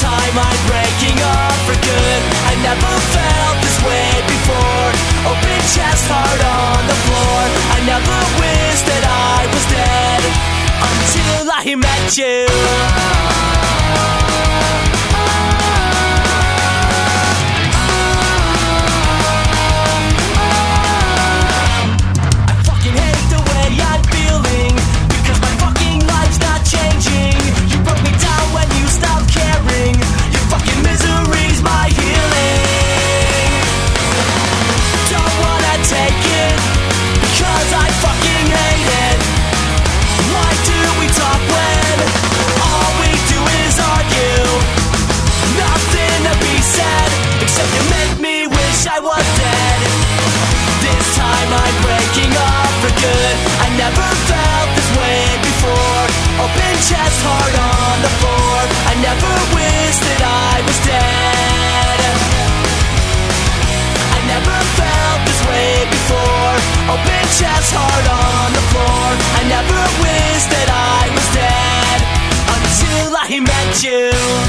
time I'm breaking up for good. I never felt this way before. Open chest, heart on the floor. I never wished that I was dead Until I met you. you.